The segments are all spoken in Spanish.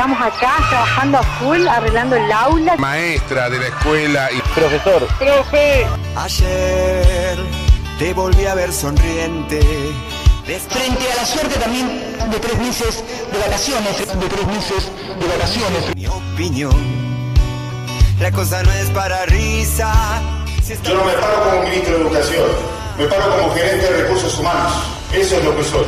Estamos acá trabajando a full, arreglando el aula. Maestra de la escuela y profesor. Profe. Ayer te volví a ver sonriente. Frente a la suerte también de tres meses de vacaciones, de tres meses de vacaciones. Mi opinión, la cosa no es para risa. Yo no me paro como ministro de Educación, me paro como gerente de recursos humanos. Eso es lo que soy.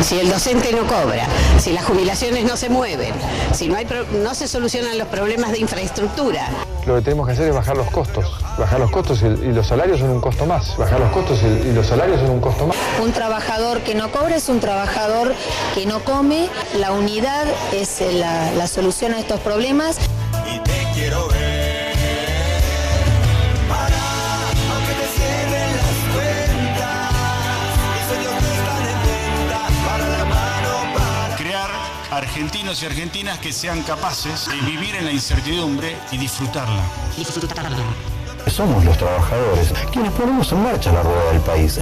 Si el docente no cobra, si las jubilaciones no se mueven, si no, hay no se solucionan los problemas de infraestructura. Lo que tenemos que hacer es bajar los costos. Bajar los costos y, los salarios son un costo más. Bajar los costos y, y, los salarios son un costo más. Un trabajador que no cobra es un trabajador que no come. La unidad es la, la solución a estos problemas. Y te quiero ver. Argentinos y argentinas que sean capaces de vivir en la incertidumbre y disfrutarla. Disfrutarla. Somos los trabajadores quienes ponemos en marcha la rueda del país.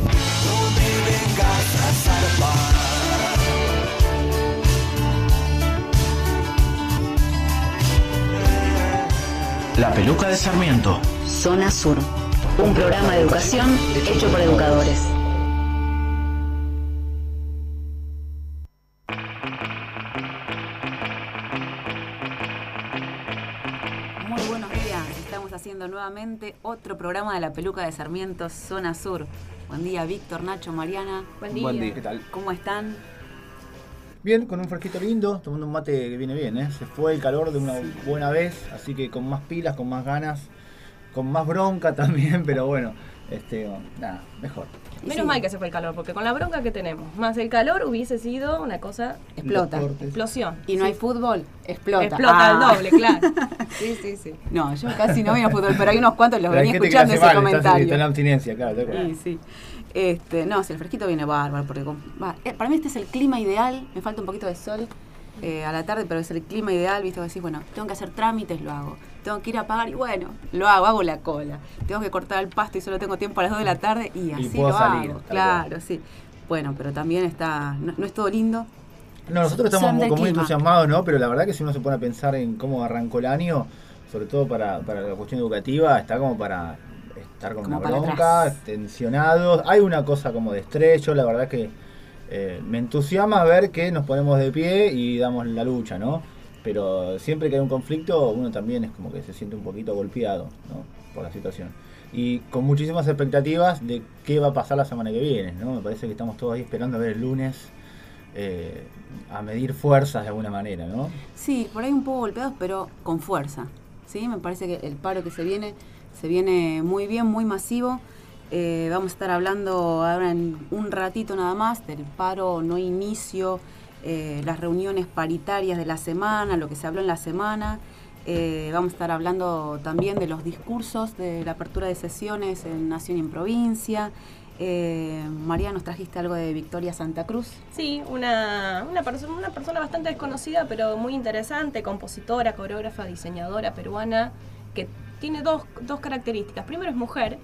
La peluca de Sarmiento. Zona Sur. Un programa de educación hecho por educadores. Nuevamente otro programa de la peluca de Sarmiento, Zona Sur. Buen día, Víctor, Nacho, Mariana. Buen día. Buen día, ¿qué tal? ¿Cómo están? Bien, con un fresquito lindo, tomando un mate que viene bien, ¿eh? Se fue el calor de una buena vez, así que con más pilas, con más ganas, con más bronca también, pero bueno, este, nada, mejor. Menos mal que se fue el calor, porque con la bronca que tenemos, más el calor hubiese sido una cosa explota, explosión. Y no hay fútbol, explota. Explota el ah. doble, claro. sí, sí, sí. No, yo casi no veo fútbol, pero hay unos cuantos los venía escuchando ese comentario. Está en la abstinencia, claro. Sí, sí. Este, no, si el fresquito viene bárbaro, porque eh, para mí este es el clima ideal, me falta un poquito de sol eh, a la tarde, pero es el clima ideal, viste, decís, bueno, tengo que hacer trámites, lo hago. Tengo que ir a pagar y bueno, lo hago, hago la cola. Tengo que cortar el pasto y solo tengo tiempo a las 2 de la tarde y así lo hago. Claro, sí. Bueno, pero también está, no, es todo lindo. No, nosotros estamos muy, entusiasmados, ¿no? Pero la verdad que si uno se pone a pensar en cómo arrancó el año, sobre todo para, para la cuestión educativa, está como para estar con una bronca, tensionados. Hay una cosa como de estrecho, la verdad que eh, me entusiasma ver que nos ponemos de pie y damos la lucha, ¿no? Pero siempre que hay un conflicto, uno también es como que se siente un poquito golpeado, ¿no? Por la situación. Y con muchísimas expectativas de qué va a pasar la semana que viene, ¿no? Me parece que estamos todos ahí esperando a ver el lunes. Eh, a medir fuerzas de alguna manera, ¿no? Sí, por ahí un poco golpeados, pero con fuerza. ¿sí? Me parece que el paro que se viene, se viene muy bien, muy masivo. Eh, vamos a estar hablando ahora en un ratito nada más del paro no inicio, eh, las reuniones paritarias de la semana, lo que se habló en la semana. Eh, vamos a estar hablando también de los discursos de la apertura de sesiones en Nación y en Provincia. María, nos trajiste algo de Victoria Santa Cruz. Sí, una, una, una persona bastante desconocida, pero muy interesante, compositora, coreógrafa, diseñadora peruana, que tiene dos, dos características. Primero es mujer,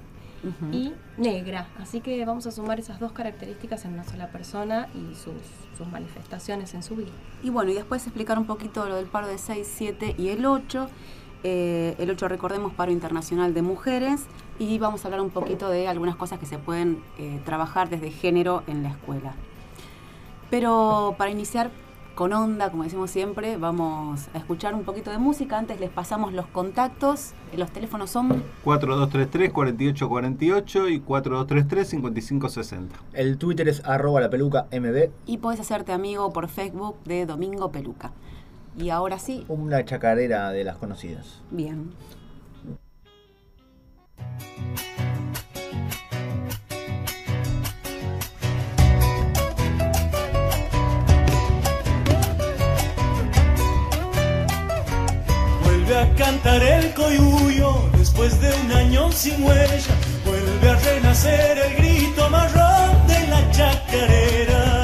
y negra. Así que vamos a sumar esas dos características en una sola persona y sus, sus, manifestaciones en su vida. Y bueno, y después explicar un poquito lo del paro de 6, 7 y el 8. Eh, el 8, recordemos, paro internacional de mujeres. Y vamos a hablar un poquito de algunas cosas que se pueden eh, trabajar desde género en la escuela. Pero para iniciar, con onda, como decimos siempre. Vamos a escuchar un poquito de música. Antes les pasamos los contactos. Los teléfonos son 4233-4848 y 4233-5560. El Twitter es arroba la peluca mb. Y puedes hacerte amigo por Facebook de Domingo Peluca. Y ahora sí. Una chacarera de las conocidas. Bien. Vuelve a cantar el coyuyo después de un año sin huella. Vuelve a renacer el grito marrón de la chacarera.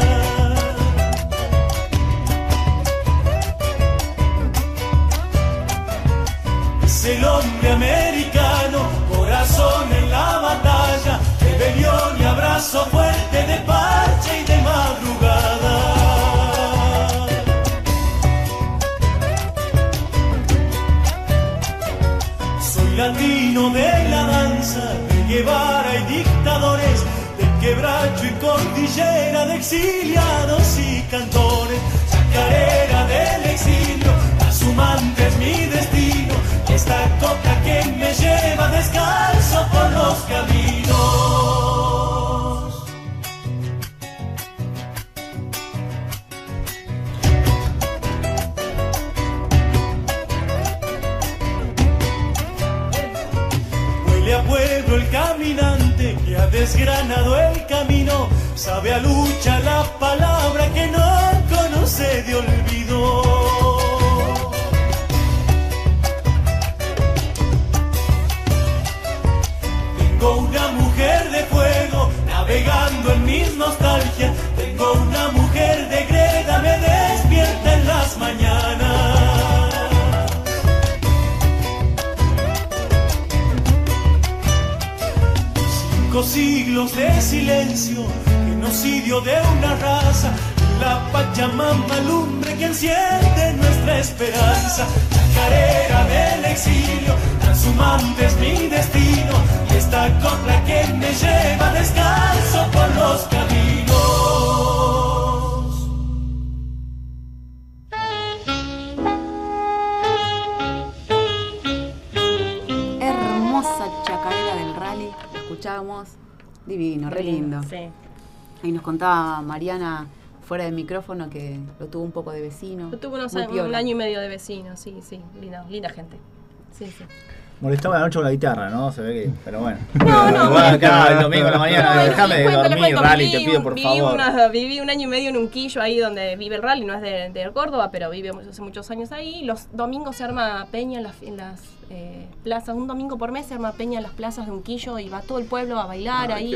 Es el hombre americano, corazón en la batalla, rebelión y abrazo fuerte de parche y de madrugada. Exiliados y cantores, chacarera del Mariana fuera de micrófono que lo tuvo un poco de vecino. Lo tuvo un año y medio de vecino, sí, sí, linda, linda gente. Sí, sí. Molestaba la noche con la guitarra, ¿no? Se ve que. Pero bueno. No, no. Bueno, acá el domingo a la mañana, déjame de dormir, rally, te pido por viví favor. Una, viví un año y medio en un quillo ahí donde vive el rally, no es de, de Córdoba, pero vive hace muchos años ahí. Los domingos se arma peña en las, en las eh, plazas. Un domingo por mes se arma peña en las plazas de un quillo y va todo el pueblo a bailar ahí.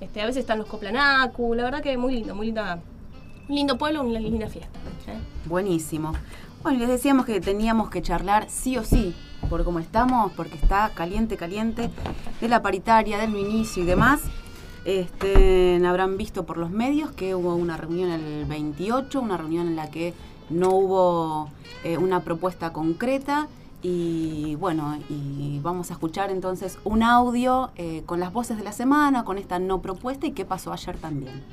Este, a veces están los coplanacu, la verdad que muy lindo, muy linda. Un lindo pueblo, una linda fiesta. ¿eh? Buenísimo. Bueno, les decíamos que teníamos que charlar sí o sí por cómo estamos, porque está caliente, caliente, de la paritaria, del inicio y demás. Este, habrán visto por los medios que hubo una reunión el 28, una reunión en la que no hubo eh, una propuesta concreta y bueno, y vamos a escuchar entonces un audio eh, con las voces de la semana, con esta no propuesta y qué pasó ayer también.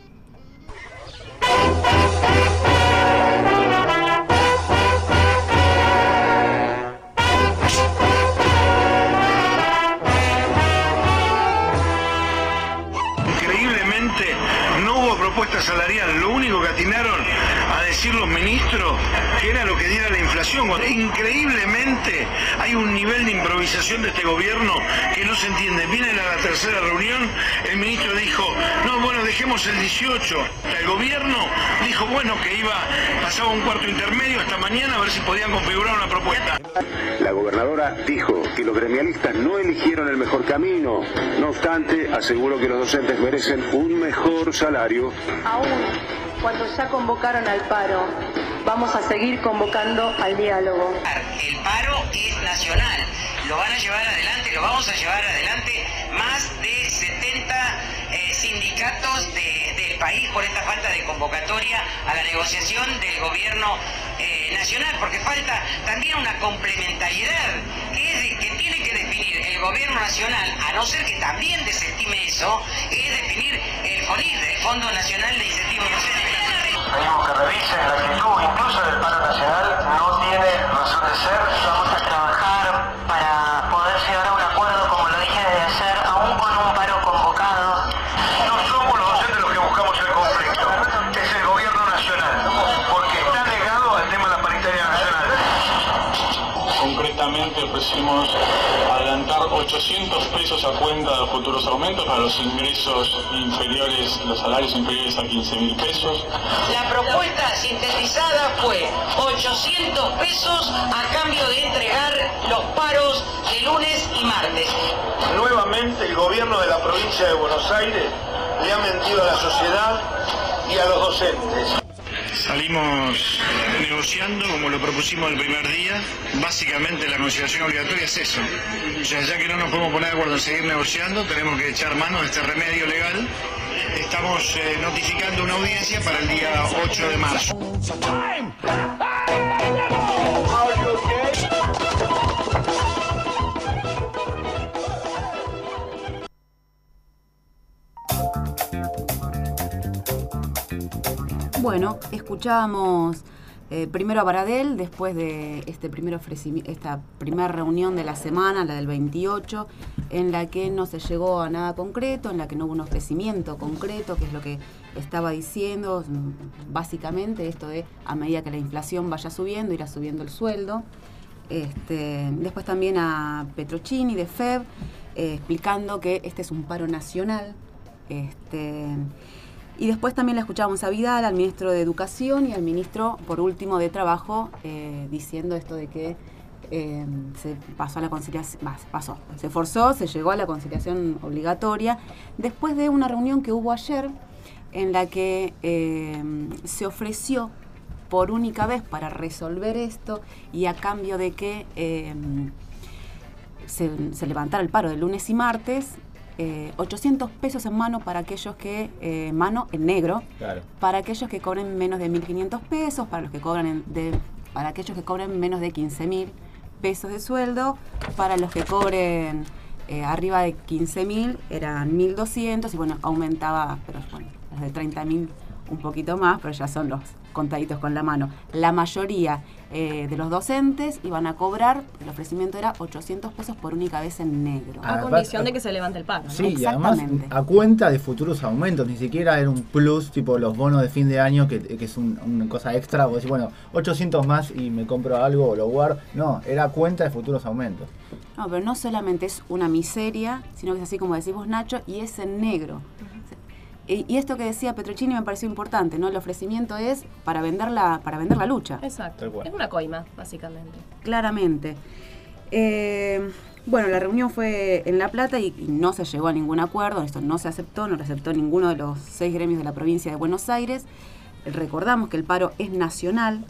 propuesta salarial, lo único que atinaron decir los ministros que era lo que diera la inflación. Increíblemente hay un nivel de improvisación de este gobierno que no se entiende. Viene a la tercera reunión, el ministro dijo, no, bueno, dejemos el 18. El gobierno dijo, bueno, que iba, pasaba un cuarto intermedio hasta mañana a ver si podían configurar una propuesta. La gobernadora dijo que los gremialistas no eligieron el mejor camino. No obstante, aseguró que los docentes merecen un mejor salario Aún cuando ya convocaron al paro, vamos a seguir convocando al diálogo. El paro es nacional, lo van a llevar adelante, lo vamos a llevar adelante más de 70 eh, sindicatos del país por esta falta de convocatoria a la negociación del gobierno eh, nacional, porque falta también una complementariedad que, tiene que definir el gobierno nacional, a no ser que también desestime eso, es definir el FONIR, el Fondo Nacional de Incentivos Docentes. Pedimos que revisen la actitud incluso del paro nacional, no tiene razón de ser. Vamos a trabajar para poder llegar a un acuerdo, como lo dije desde ayer, aún con un paro convocado. No somos los docentes los que buscamos el conflicto, es el gobierno nacional, porque está negado al tema de la paritaria nacional. Concretamente ofrecimos 800 pesos a cuenta de futuros aumentos para los ingresos inferiores, los salarios inferiores a 15 mil pesos. La propuesta sintetizada fue 800 pesos a cambio de entregar los paros de lunes y martes. Nuevamente el gobierno de la provincia de Buenos Aires le ha mentido a la sociedad y a los docentes. Salimos negociando como lo propusimos el primer día. Básicamente la conciliación obligatoria es eso. O sea, ya que no nos podemos poner de acuerdo en seguir negociando, tenemos que echar mano de este remedio legal. Estamos eh, notificando una audiencia para el día 8 de marzo. Bueno, escuchábamos eh, primero a Baradel, después de este primer ofrecimiento, esta primera reunión de la semana, la del 28, en la que no se llegó a nada concreto, en la que no hubo un ofrecimiento concreto, que es lo que estaba diciendo, mm, básicamente esto de a medida que la inflación vaya subiendo, irá subiendo el sueldo. Este, después también a Petrocini de FEB, eh, explicando que este es un paro nacional. Este, y después también le escuchábamos a Vidal, al ministro de Educación y al ministro, por último, de Trabajo, eh, diciendo esto de que eh, se pasó a la conciliación, pasó, se forzó, se llegó a la conciliación obligatoria, después de una reunión que hubo ayer en la que se ofreció por única vez para resolver esto y a cambio de que em, se, levantara el paro de lunes y martes, 800 eh, pesos en mano para aquellos que, eh, mano en negro, para aquellos que cobren menos de 1.500 pesos, para los que cobran de, para aquellos que cobren menos de 15.000 pesos de sueldo, para los que cobren eh, arriba de 15.000 eran 1.200 y bueno, aumentaba, pero bueno, los de 30.000 un poquito más, pero ya son los contaditos con la mano. La mayoría eh, de los docentes iban a cobrar, el ofrecimiento era 800 pesos por única vez en negro. A condición de que se levante el paro. Sí, y además a cuenta de futuros aumentos, ni siquiera era un plus tipo los bonos de fin de año que, es una cosa extra, o decir, bueno, 800 más y me compro algo o lo guardo. No, era cuenta de futuros aumentos. No, pero no solamente es una miseria, sino que es así como decimos Nacho, y es en negro. Y esto que decía Petrocini me pareció importante, ¿no? El ofrecimiento es para vender la, para vender la lucha. Exacto. Es una coima, básicamente. Claramente. Eh, bueno, la reunión fue en La Plata y, no se llegó a ningún acuerdo, esto no se aceptó, no lo aceptó ninguno de los seis gremios de la provincia de Buenos Aires. Recordamos que el paro es nacional,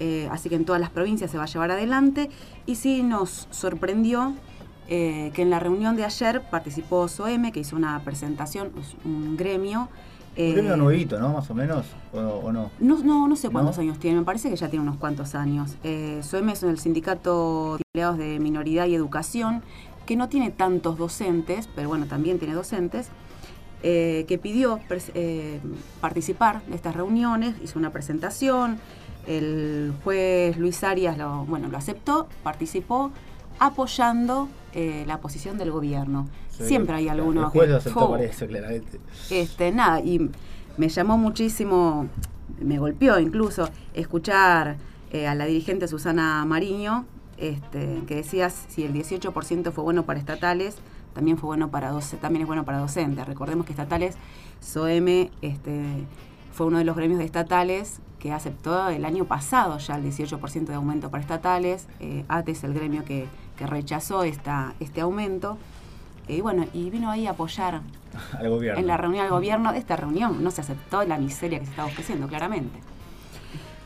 eh, así que en todas las provincias se va a llevar adelante y sí nos sorprendió eh, que en la reunión de ayer participó SOEM, que hizo una presentación, un gremio. un gremio eh, nuevito, ¿no? Más o menos, o, no? no? No, sé cuántos años tiene, me parece que ya tiene unos cuantos años. Eh, SOEM es el sindicato de empleados de minoridad y educación, que no tiene tantos docentes, pero bueno, también tiene docentes. que pidió participar de estas reuniones, hizo una presentación, el juez Luis Arias lo, bueno, lo aceptó, participó, apoyando eh, la posición del gobierno. Siempre hay alguno que... aceptó por eso, claramente. Este, nada, y me llamó muchísimo, me golpeó incluso, escuchar eh, a la dirigente Susana Mariño, este, que decía si el 18% fue bueno para estatales, también fue bueno para también es bueno para docentes. Recordemos que estatales, SOEM, este, fue uno de los gremios de estatales que aceptó el año pasado ya el 18% de aumento para estatales. Eh, ATE el gremio que, rechazó esta, este aumento. Y bueno, y vino ahí a apoyar al gobierno. en la reunión al gobierno. Esta reunión no se aceptó la miseria que se estaba ofreciendo, claramente.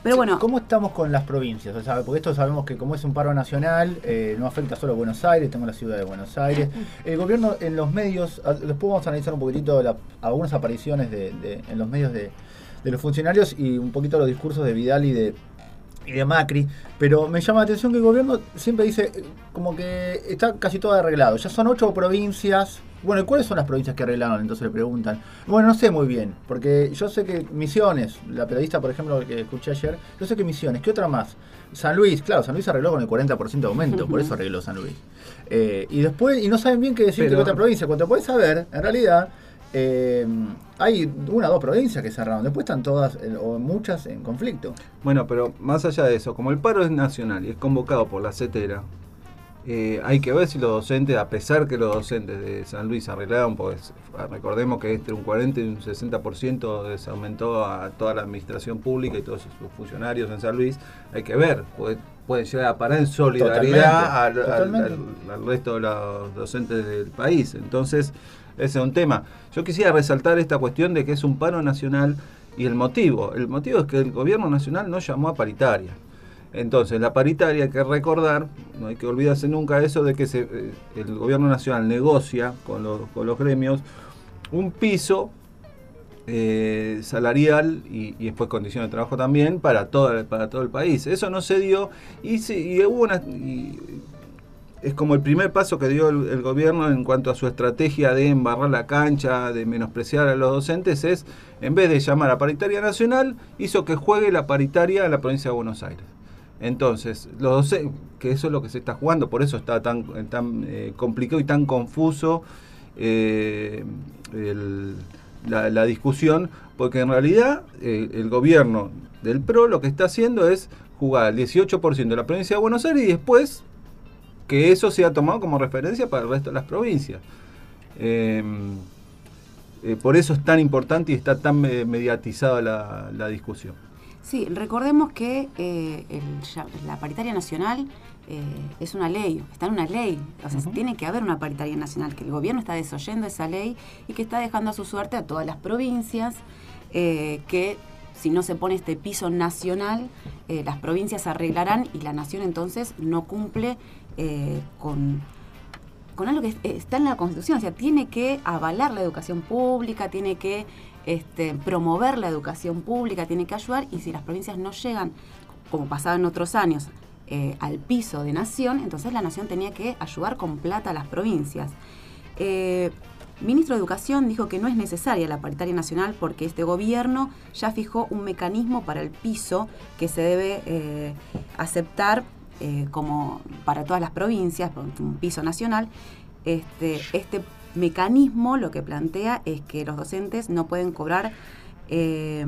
Pero bueno. ¿Cómo estamos con las provincias? O sea, porque esto sabemos que como es un paro nacional, eh, no afecta solo a Buenos Aires, tengo la ciudad de Buenos Aires. El gobierno en los medios, después vamos a analizar un poquitito algunas apariciones de, en los medios de, de los funcionarios y un poquito los discursos de Vidal y de, y de Macri, pero me llama la atención que el gobierno siempre dice como que está casi todo arreglado. Ya son ocho provincias. Bueno, ¿cuáles son las provincias que arreglaron? Entonces le preguntan. Bueno, no sé muy bien, porque yo sé que Misiones, la periodista, por ejemplo, que escuché ayer, yo sé que Misiones, ¿qué otra más? San Luis, claro, San Luis arregló con el 40% de aumento, por eso arregló San Luis. Eh, y después, y no saben bien qué decir de otra provincia. Cuando puedes saber, en realidad, eh, hay una o dos provincias que cerraron, después están todas o muchas en conflicto. Bueno, pero más allá de eso, como el paro es nacional y es convocado por la CETERA, eh, hay que ver si los docentes, a pesar que los docentes de San Luis arreglaron, pues recordemos que entre un 40 y un 60% se aumentó a toda la administración pública y todos sus funcionarios en San Luis, hay que ver, pueden llegar a parar en solidaridad al, resto de los docentes del país. Entonces, ese es un tema. Yo quisiera resaltar esta cuestión de que es un paro nacional y el motivo. El motivo es que el gobierno nacional no llamó a paritaria. Entonces, la paritaria hay que recordar, no hay que olvidarse nunca eso de que eh, el gobierno nacional negocia con los, con los gremios un piso eh, salarial y, después condiciones de trabajo también para todo, para todo el país. Eso no se dio y, y hubo una, es como el primer paso que dio el, gobierno en cuanto a su estrategia de embarrar la cancha, de menospreciar a los docentes, es, en vez de llamar a paritaria nacional, hizo que juegue la paritaria en la provincia de Buenos Aires. Entonces, los docentes, que eso es lo que se está jugando, por eso está tan, tan eh, complicado y tan confuso eh, la, discusión, porque en realidad eh, el gobierno del PRO lo que está haciendo es jugar al 18% de la provincia de Buenos Aires y después que eso sea tomado como referencia para el resto de las provincias. Em, eh, por eso es tan importante y está tan mediatizada la, discusión. Sí, recordemos que eh, la paritaria nacional eh, es una ley, está en una ley, o sea, tiene que haber una paritaria nacional, que el gobierno está desoyendo esa ley y que está dejando a su suerte a todas las provincias que si no se pone este piso nacional, las provincias arreglarán y la nación entonces no cumple eh, con, con algo que está en la Constitución, o sea, tiene que avalar la educación pública, tiene que este, promover la educación pública, tiene que ayudar, y si las provincias no llegan, como pasaba en otros años, eh, al piso de nación, entonces la nación tenía que ayudar con plata a las provincias. Eh, ministro de Educación dijo que no es necesaria la paritaria nacional porque este gobierno ya fijó un mecanismo para el piso que se debe aceptar eh, como para todas las provincias, un piso nacional, este, este mecanismo lo que plantea es que los docentes no pueden cobrar eh,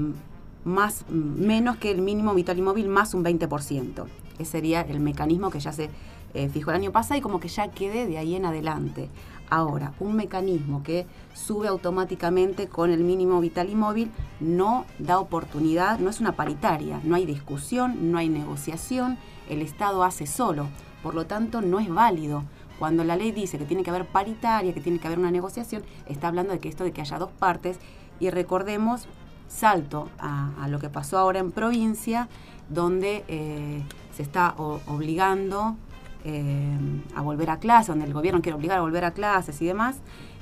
más, menos que el mínimo vital y más un 20%. Ese sería el mecanismo que ya se eh, fijó el año pasado y como que ya quede de ahí en adelante. Ahora, un mecanismo que sube automáticamente con el mínimo vital y no da oportunidad, no es una paritaria, no hay discusión, no hay negociación el Estado hace solo. Por lo tanto, no es válido. Cuando la ley dice que tiene que haber paritaria, que tiene que haber una negociación, está hablando de que esto de que haya dos partes. Y recordemos, salto a, lo que pasó ahora en provincia, donde eh, se está obligando eh, a volver a clase, donde el gobierno quiere obligar a volver a clases y demás,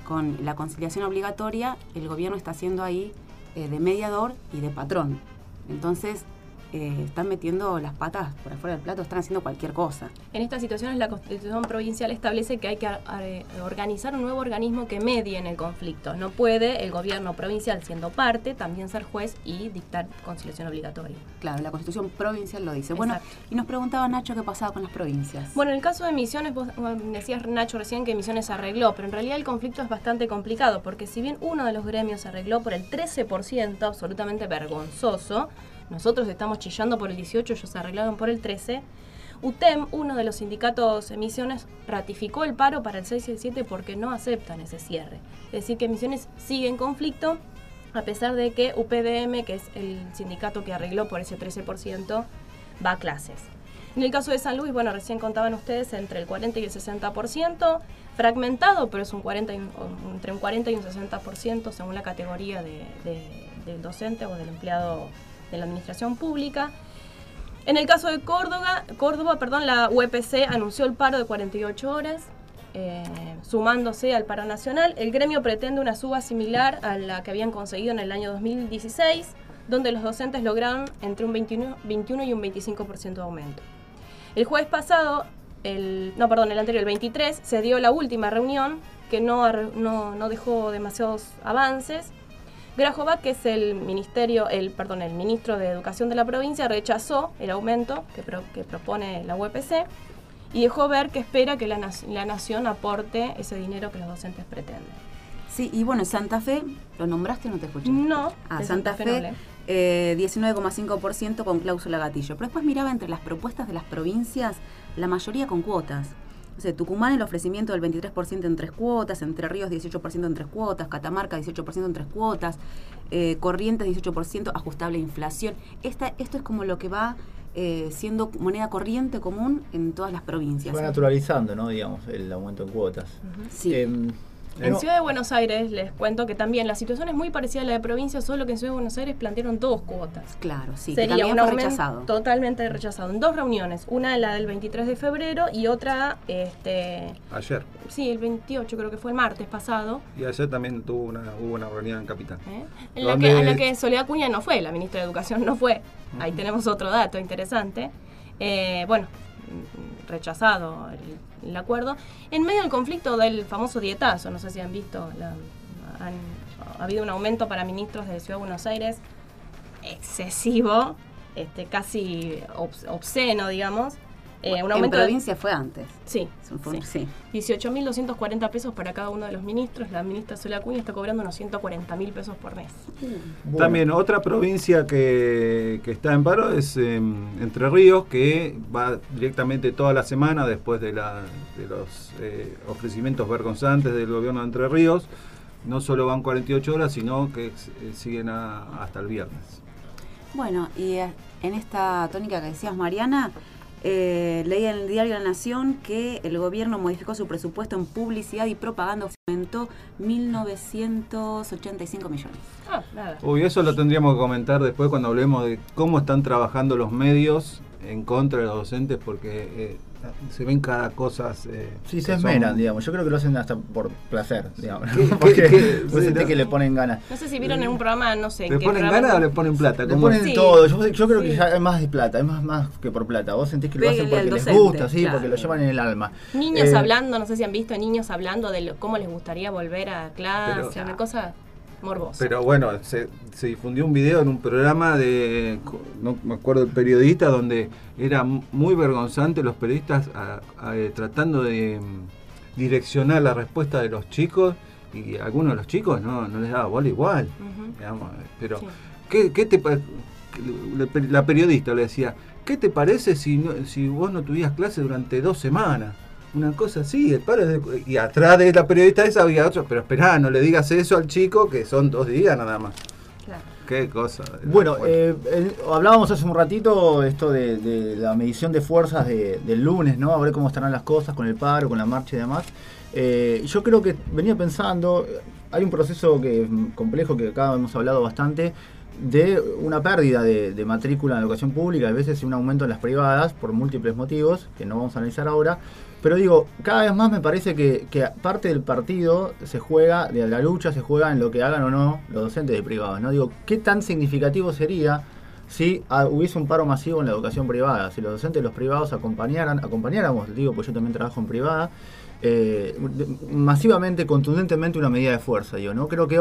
con la conciliación obligatoria, el gobierno está haciendo ahí eh, de mediador y de patrón. Entonces, eh, están metiendo las patas por afuera del plato, están haciendo cualquier cosa. En estas situaciones la Constitución provincial establece que hay que eh, organizar un nuevo organismo que medie en el conflicto. No puede el gobierno provincial, siendo parte, también ser juez y dictar conciliación obligatoria. Claro, la Constitución provincial lo dice. Bueno, y nos preguntaba Nacho qué pasaba con las provincias. Bueno, en el caso de Misiones, vos decías Nacho recién que Misiones arregló, pero en realidad el conflicto es bastante complicado, porque si bien uno de los gremios arregló por el 13%, absolutamente vergonzoso, nosotros estamos chillando por el 18, ellos se arreglaron por el 13. UTEM, uno de los sindicatos emisiones, ratificó el paro para el 6 y el 7 porque no aceptan ese cierre. Es decir, que emisiones sigue en conflicto, a pesar de que UPDM, que es el sindicato que arregló por ese 13%, va a clases. En el caso de San Luis, bueno, recién contaban ustedes entre el 40 y el 60%, fragmentado, pero es un 40 entre un 40 y un 60% según la categoría del docente o del empleado de la administración pública. En el caso de Córdoba, Córdoba perdón, la UPC anunció el paro de 48 horas, eh, sumándose al paro nacional. El gremio pretende una suba similar a la que habían conseguido en el año 2016, donde los docentes lograron entre un 21, 21 y un 25% de aumento. El jueves pasado, el, no, perdón, el anterior, el 23, se dio la última reunión que no, no, no dejó demasiados avances Grajovac, que es el ministerio, el, perdón, el ministro de Educación de la provincia, rechazó el aumento que, que propone la UPC y dejó ver que espera que la, la nación aporte ese dinero que los docentes pretenden. Sí, y bueno, Santa Fe, ¿lo nombraste o no te escuché? No. Ah, Santa, Fe, eh, 19,5% con cláusula gatillo. Pero después miraba entre las propuestas de las provincias, la mayoría con cuotas. Tucumán el ofrecimiento del 23% en tres cuotas, Entre Ríos 18% en tres cuotas, Catamarca 18% en tres cuotas, eh, Corrientes 18% ajustable a inflación. Esta, esto es como lo que va eh, siendo moneda corriente común en todas las provincias. Va naturalizando, ¿no? Digamos, el aumento en cuotas. Sí. Em, en Ciudad de Buenos Aires les cuento que también la situación es muy parecida a la de provincia, solo que en Ciudad de Buenos Aires plantearon dos cuotas. Claro, sí, Sería un rechazado. Totalmente rechazado. En dos reuniones, una la del 23 de febrero y otra este ayer. Sí, el 28 creo que fue el martes pasado. Y ayer también tuvo una, hubo una reunión en Capital. ¿Eh? En, la que, la que Soledad Cuña no fue, la ministra de Educación no fue. Ahí tenemos otro dato interesante. Eh, bueno, rechazado el, acuerdo, en medio del conflicto del famoso dietazo, no sé si han visto, ha habido un aumento para ministros de Ciudad de Buenos Aires excesivo, este, casi obsceno, digamos. Eh, un aumento en provincia fue antes. Sí. sí. 18.240 pesos para cada uno de los ministros. La ministra Sola Cuña está cobrando unos 140.000 pesos por mes. También otra provincia que, está en paro es em, Entre Ríos, que va directamente toda la semana después de, la, de los eh, ofrecimientos vergonzantes del gobierno de Entre Ríos. No solo van 48 horas, sino que eh, siguen hasta el viernes. Bueno, y en esta tónica que decías, Mariana, eh, leí en el diario La Nación que el gobierno modificó su presupuesto en publicidad y propaganda, aumentó 1.985 millones. Ah, nada. Uy, eso lo tendríamos que comentar después cuando hablemos de cómo están trabajando los medios en contra de los docentes, porque... Eh, se ven cada cosa. Eh, sí, se esmeran, digamos. Yo creo que lo hacen hasta por placer, digamos. Porque que le ponen ganas. No sé si vieron en un programa, no sé. ¿Le ponen ganas o le ponen plata? Le ponen todo. Yo, creo que ya es más de plata, es más, más que por plata. Vos sentís que lo hacen porque les gusta, sí, porque lo llevan en el alma. Niños eh, hablando, no sé si han visto niños hablando de cómo les gustaría volver a clase, una cosa Pero bueno, se, se, difundió un video en un programa de, no me acuerdo el periodista, donde era muy vergonzante los periodistas eh, tratando de mm, direccionar la respuesta de los chicos y algunos de los chicos no, no les daba bola igual. pero, ¿qué, te la periodista le decía, ¿qué te parece si, si vos no tuvieras clase durante dos semanas? Una cosa así, el paro y atrás de la periodista esa había otro, pero esperá, no le digas eso al chico que son dos días nada más. Qué cosa. Bueno, eh, hablábamos hace un ratito esto de, la medición de fuerzas del lunes, ¿no? A ver cómo estarán las cosas con el paro, con la marcha y demás. Eh, yo creo que venía pensando, hay un proceso que complejo que acá hemos hablado bastante, de una pérdida de, de, matrícula en la educación pública, a veces un aumento en las privadas por múltiples motivos, que no vamos a analizar ahora, pero digo, cada vez más me parece que, parte del partido se juega, de la lucha se juega en lo que hagan o no los docentes de privados. ¿no? Digo, ¿qué tan significativo sería si hubiese un paro masivo en la educación privada? Si los docentes de los privados acompañaran, acompañáramos, digo, pues yo también trabajo en privada, eh, masivamente, contundentemente una medida de fuerza. Digo, ¿no? Creo que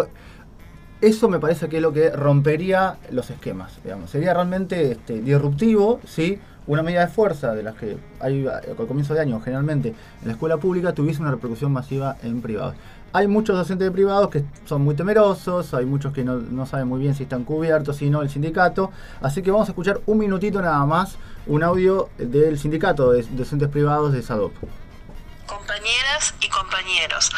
eso me parece que es lo que rompería los esquemas, digamos. Sería realmente este, disruptivo, ¿sí? Una medida de fuerza de las que hay al comienzo de año generalmente en la escuela pública tuviese una repercusión masiva en privados. Hay muchos docentes de privados que son muy temerosos, hay muchos que no, saben muy bien si están cubiertos, si no el sindicato. Así que vamos a escuchar un minutito nada más, un audio del sindicato de docentes privados de SADOP. Compañeras y compañeros,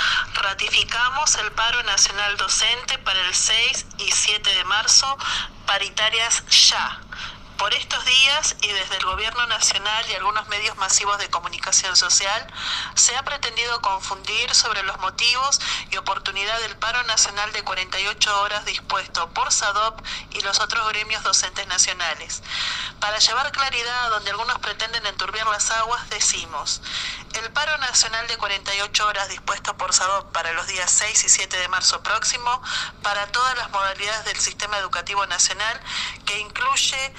ratificamos el paro nacional docente para el 6 y 7 de marzo, paritarias ya por estos días y desde el Gobierno Nacional y algunos medios masivos de comunicación social, se ha pretendido confundir sobre los motivos y oportunidad del paro nacional de 48 horas dispuesto por SADOP y los otros gremios docentes nacionales. Para llevar claridad a donde algunos pretenden enturbiar las aguas, decimos, el paro nacional de 48 horas dispuesto por SADOP para los días 6 y 7 de marzo próximo, para todas las modalidades del sistema educativo nacional, que incluye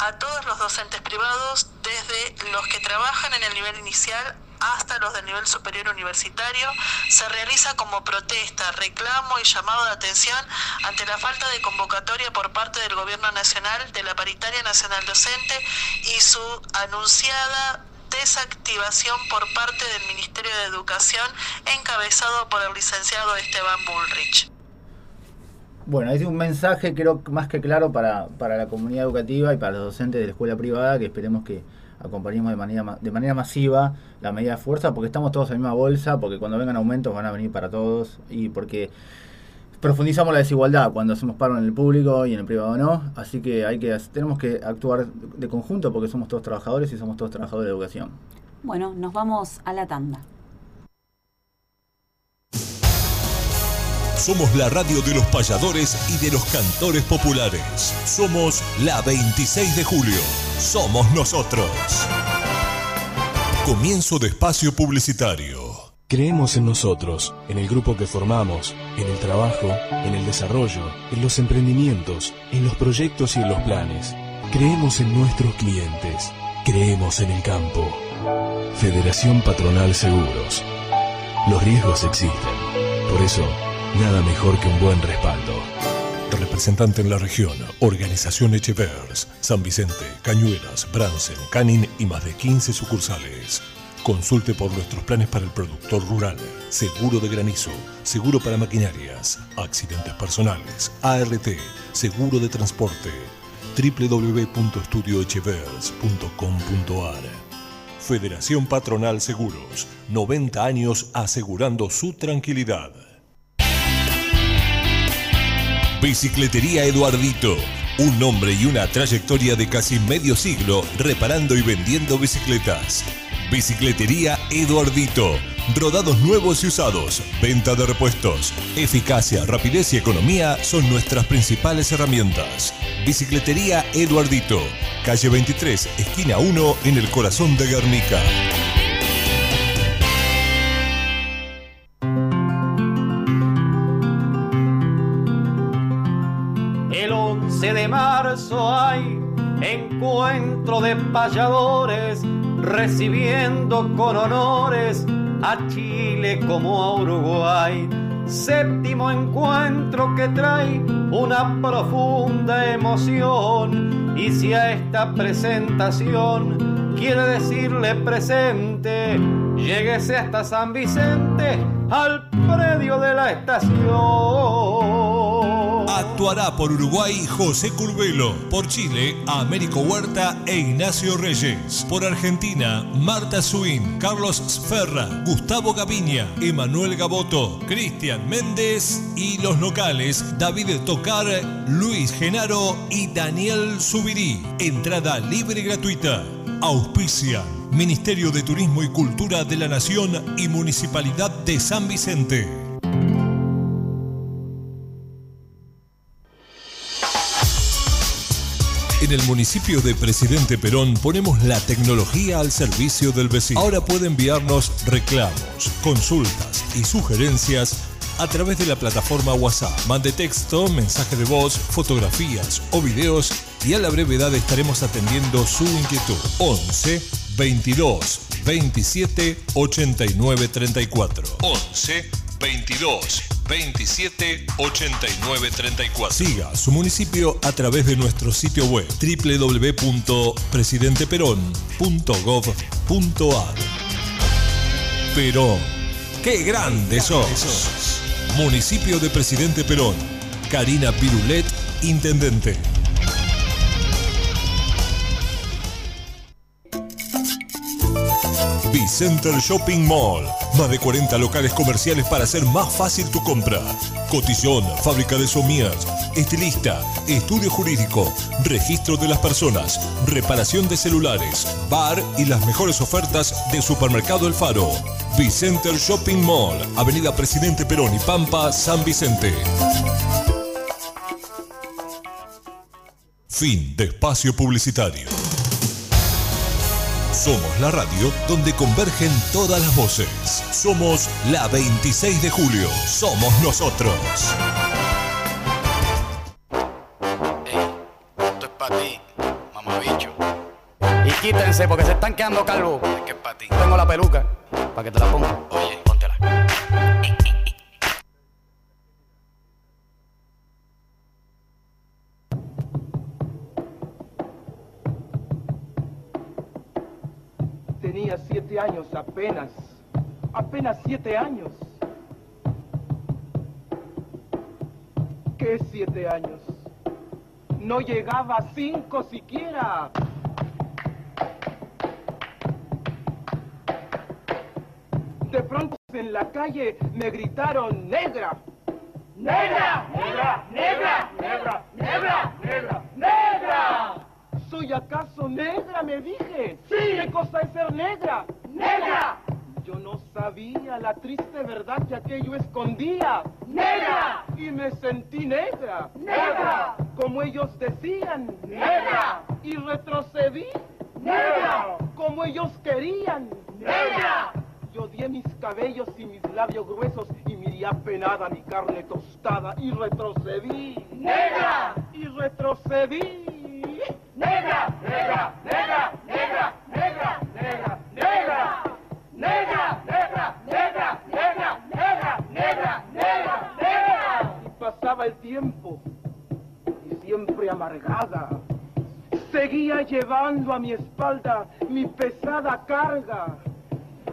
a todos los docentes privados, desde los que trabajan en el nivel inicial hasta los del nivel superior universitario, se realiza como protesta, reclamo y llamado de atención ante la falta de convocatoria por parte del Gobierno Nacional de la Paritaria Nacional Docente y su anunciada desactivación por parte del Ministerio de Educación encabezado por el licenciado Esteban Bullrich. Bueno, es un mensaje creo más que claro para, para la comunidad educativa y para los docentes de la escuela privada que esperemos que acompañemos de manera, de manera masiva la medida de fuerza porque estamos todos en la misma bolsa, porque cuando vengan aumentos van a venir para todos y porque profundizamos la desigualdad cuando hacemos paro en el público y en el privado no, así que hay que tenemos que actuar de conjunto porque somos todos trabajadores y somos todos trabajadores de educación. Bueno, nos vamos a la tanda. Somos la radio de los payadores y de los cantores populares. Somos la 26 de julio. Somos nosotros. Comienzo de espacio publicitario. Creemos en nosotros, en el grupo que formamos, en el trabajo, en el desarrollo, en los emprendimientos, en los proyectos y en los planes. Creemos en nuestros clientes Creemos en el campo. Federación Patronal Seguros. Los riesgos existen. Por eso, nada mejor que un buen respaldo. Representante en la región, Organización Echevers, San Vicente, Cañuelas, Bransen, Canin y más de 15 sucursales. Consulte por nuestros planes para el productor rural, seguro de granizo, seguro para maquinarias, accidentes personales, ART, seguro de transporte, www.estudioechevers.com.ar. Federación Patronal Seguros, 90 años asegurando su tranquilidad. Bicicletería Eduardito, un nombre y una trayectoria de casi medio siglo reparando y vendiendo bicicletas. Bicicletería Eduardito. Rodados nuevos y usados, venta de repuestos, eficacia, rapidez y economía son nuestras principales herramientas. Bicicletería Eduardito, calle 23, esquina 1, en el corazón de Guernica. Hay encuentro de payadores recibiendo con honores a Chile como a Uruguay. Séptimo encuentro que trae una profunda emoción y si a esta presentación quiere decirle presente, lléguese hasta San Vicente al predio de la estación. Actuará por Uruguay José Curvelo, por Chile Américo Huerta e Ignacio Reyes, por Argentina Marta Suín, Carlos Sferra, Gustavo Gaviña, Emanuel Gaboto, Cristian Méndez y los locales David Tocar, Luis Genaro y Daniel Subirí. Entrada libre y gratuita. Auspician Ministerio de Turismo y Cultura de la Nación y Municipalidad de San Vicente. En el municipio de Presidente Perón ponemos la tecnología al servicio del vecino. Ahora puede enviarnos reclamos, consultas y sugerencias a través de la plataforma WhatsApp. Mande texto, mensaje de voz, fotografías o videos y a la brevedad estaremos atendiendo su inquietud. 11 22 27 89 34. 11 22 27 89 34. Siga su municipio a través de nuestro sitio web www.presidenteperón.gov.ar. Perón, qué grande sos. Municipio de Presidente Perón. Karina Pirulet, Intendente. Bicenter Shopping Mall. Más de 40 locales comerciales para hacer más fácil tu compra. Cotillón, fábrica de somías, estilista, estudio jurídico, registro de las personas, reparación de celulares, bar y las mejores ofertas de Supermercado El Faro. Bicenter Shopping Mall, Avenida Presidente Perón y Pampa, San Vicente. Fin de espacio publicitario. Somos la radio donde convergen todas las voces. Somos la 26 de julio. Somos nosotros. Esto es para ti, mamabicho. Y quítense porque se están quedando calvos. Es que es para ti. Tengo la peluca para que te la ponga. Oye, siete años apenas. Apenas siete años. ¿Qué siete años? No llegaba a cinco siquiera. De pronto en la calle me gritaron negra. ¡Negra! ¡Negra! ¡Negra! ¡Negra! ¡Negra! ¡Negra! ¡Negra! ¿Soy acaso negra? Me dije. Sí. ¿Qué cosa es ser negra? ¡Negra! Yo no sabía la triste verdad que aquello escondía. ¡Negra! Y me sentí negra. ¡Negra! Como ellos decían. ¡Negra! Y retrocedí. ¡Negra! Como ellos querían. ¡Negra! Yo odié mis cabellos y mis labios gruesos y miré apenada mi carne tostada y retrocedí. ¡Negra! Y retrocedí. ¡Negra! ¡Negra! ¡Negra! ¡Negra! negra, negra, negra, negra, negra, negra, negra, negra. Y pasaba el tiempo, y siempre amargada, seguía llevando a mi espalda mi pesada carga.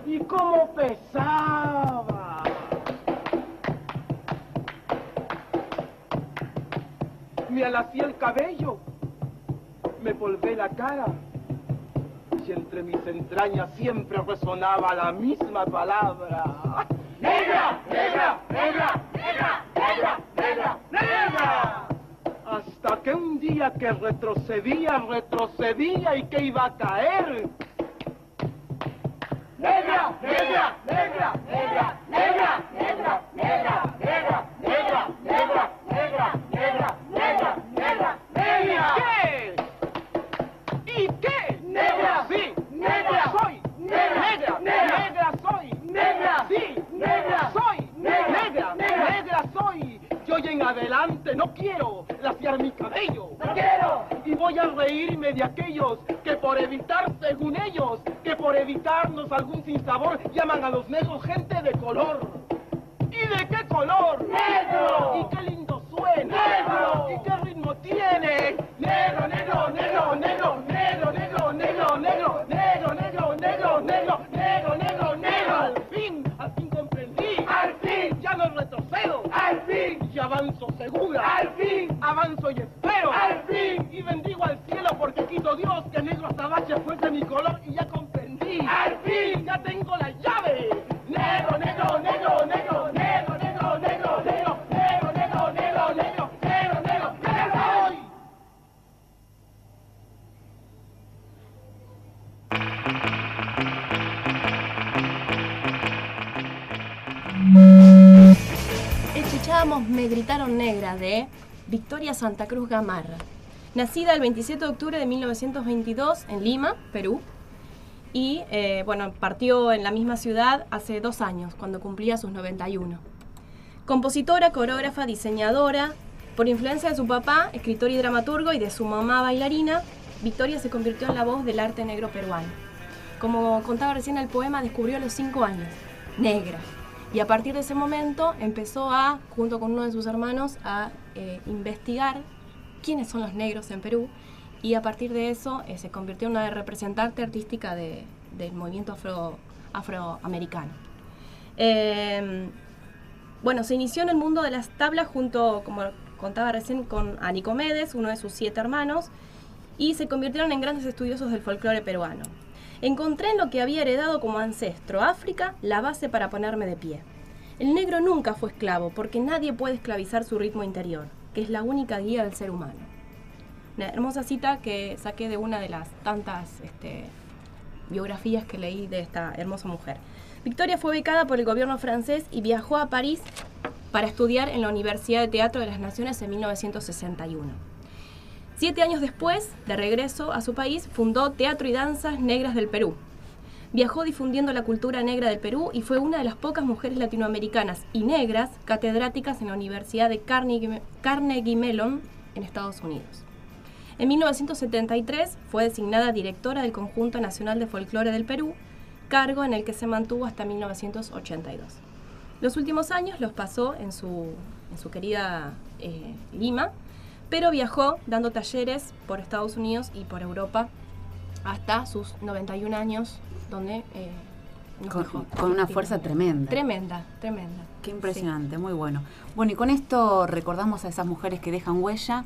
Y cómo pesaba. Me alacé el cabello, me volvé la cara y entre mis entrañas siempre resonaba la misma palabra. ¡Negra! ¡Negra! ¡Negra! ¡Negra! ¡Negra! ¡Negra! ¡Negra! Hasta que un día que retrocedía, retrocedía y que iba a caer. ¡Negra! ¡Negra! ¡Negra! ¡Negra! ¡Negra! ¡Negra! ¡Negra! ¡Negra! ¡Negra! ¡Negra! ¡Negra! ¡Negra! ¡Negra! adelante, no quiero laciar mi cabello. ¡No quiero! Y voy a reírme de aquellos que por evitar, según ellos, que por evitarnos algún sinsabor, llaman a los negros gente de color. ¿Y de qué color? ¡Negro! ¿Y qué lindo suena? ¡Negro! ¿Y qué ritmo tiene? ¡Negro, negro, negro, negro, negro, negro, negro, negro! Santa Cruz Gamarra. Nacida el 27 de octubre de 1922 en Lima, Perú. Y eh, bueno, partió en la misma ciudad hace dos años, cuando cumplía sus 91. Compositora, coreógrafa, diseñadora. Por influencia de su papá, escritor y dramaturgo, y de su mamá bailarina, Victoria se convirtió en la voz del arte negro peruano. Como contaba recién el poema, descubrió a los cinco años, negra. Y a partir de ese momento empezó a, junto con uno de sus hermanos, a eh, investigar quiénes son los negros en Perú. Y a partir de eso eh, se convirtió en una representante artística de- del movimiento afro, afroamericano. Eh, bueno, se inició en el mundo de las tablas junto, como contaba recién, con Anicomedes, uno de sus siete hermanos, y se convirtieron en grandes estudiosos del folclore peruano. Encontré en lo que había heredado como ancestro África la base para ponerme de pie. El negro nunca fue esclavo porque nadie puede esclavizar su ritmo interior, que es la única guía del ser humano. Una hermosa cita que saqué de una de las tantas este, biografías que leí de esta hermosa mujer. Victoria fue becada por el gobierno francés y viajó a París para estudiar en la Universidad de Teatro de las Naciones en 1961. Siete años después, de regreso a su país, fundó Teatro y Danzas Negras del Perú. Viajó difundiendo la cultura negra del Perú y fue una de las pocas mujeres latinoamericanas y negras catedráticas en la Universidad de Carnegie, Mellon en Estados Unidos. En 1973 fue designada directora del Conjunto Nacional de Folclore del Perú, cargo en el que se mantuvo hasta 1982. Los últimos años los pasó en su, en su querida eh, Lima, pero viajó dando talleres por Estados Unidos y por Europa hasta sus 91 años, donde eh, nos Con, dejó. con una fuerza tremenda. Tremenda, tremenda. Qué impresionante, muy bueno. Bueno, y con esto recordamos a esas mujeres que dejan huella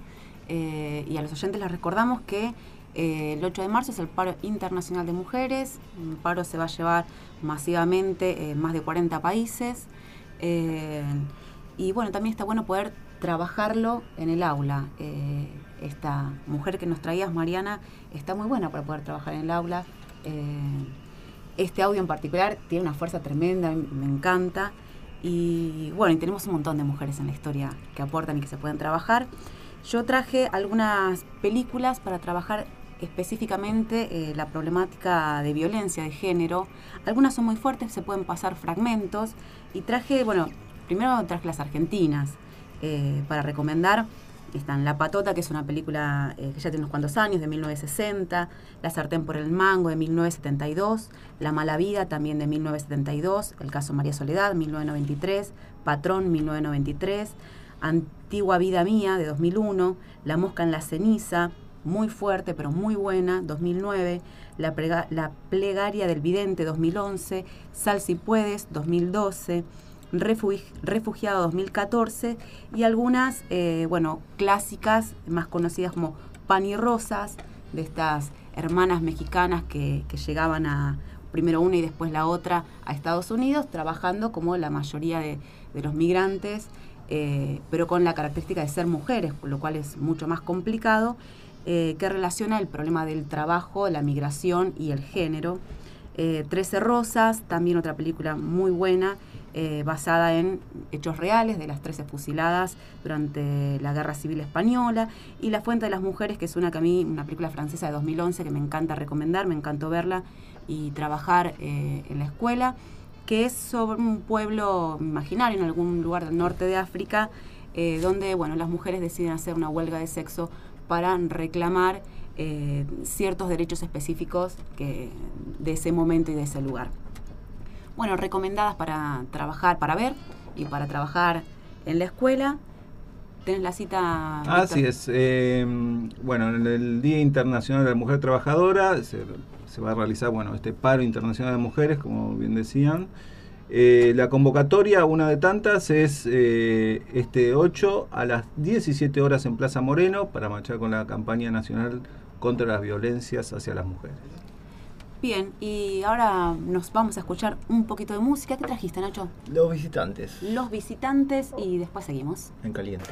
eh, y a los oyentes les recordamos que eh, el 8 de marzo es el paro internacional de mujeres. El paro se va a llevar masivamente en más de 40 países. Y bueno, también está bueno poder trabajarlo en el aula. Esta mujer que nos traías, Mariana, está muy buena para poder trabajar en el aula. Eh, este audio en particular tiene una fuerza tremenda, me encanta. Y bueno, y tenemos un montón de mujeres en la historia que aportan y que se pueden trabajar. Yo traje algunas películas para trabajar específicamente eh, la problemática de violencia de género. Algunas son muy fuertes, se pueden pasar fragmentos. Y traje, bueno, primero traje las argentinas eh, para recomendar. Están La Patota, que es una película eh, que ya tiene unos cuantos años, de 1960. La Sartén por el Mango, de 1972. La Mala Vida, también de 1972. El caso María Soledad, 1993. Patrón, 1993. Antigua Vida Mía, de 2001. La Mosca en la Ceniza, muy fuerte, pero muy buena, 2009, La, la Plegaria del Vidente, 2011, Sal si puedes, 2012, Refugiado 2014 y algunas, eh, bueno, clásicas más conocidas como Pan y Rosas, de estas hermanas mexicanas que, llegaban a, primero una y después la otra, a Estados Unidos, trabajando como la mayoría de, los migrantes, eh, pero con la característica de ser mujeres, lo cual es mucho más complicado, eh, que relaciona el problema del trabajo, la migración y el género. Trece Rosas, también otra película muy buena, eh, basada en hechos reales de las 13 fusiladas durante la Guerra Civil Española, y La Fuente de las Mujeres, que es una que a mí, una película francesa de 2011 que me encanta recomendar, me encantó verla y trabajar eh, en la escuela, que es sobre un pueblo imaginario en algún lugar del norte de África, eh, donde bueno, las mujeres deciden hacer una huelga de sexo para reclamar ciertos derechos específicos que, de ese momento y de ese lugar bueno, recomendadas para trabajar, para ver y para trabajar en la escuela. ¿Tenés la cita? Así es. Eh, bueno, en el Día Internacional de la Mujer Trabajadora se, va a realizar bueno, este paro internacional de mujeres, como bien decían. Eh, la convocatoria, una de tantas, es eh, este 8 a las 17 horas en Plaza Moreno para marchar con la campaña nacional contra las violencias hacia las mujeres. Bien, y ahora nos vamos a escuchar un poquito de música. ¿Qué trajiste, Nacho? Los visitantes. Los visitantes y después seguimos. En caliente.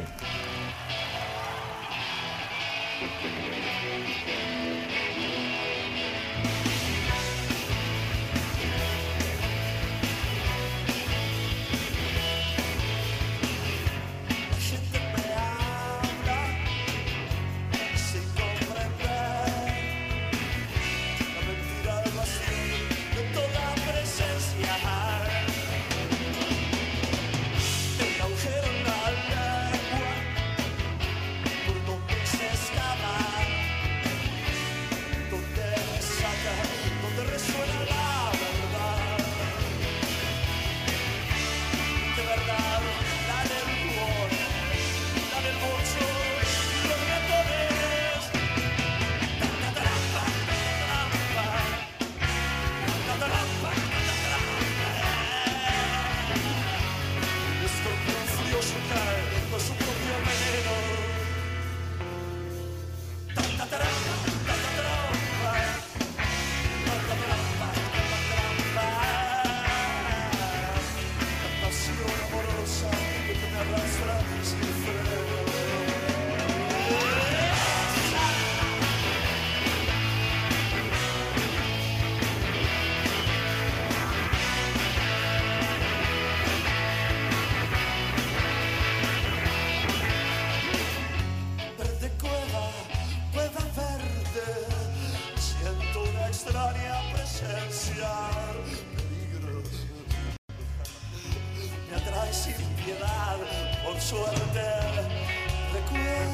La sombra, pasión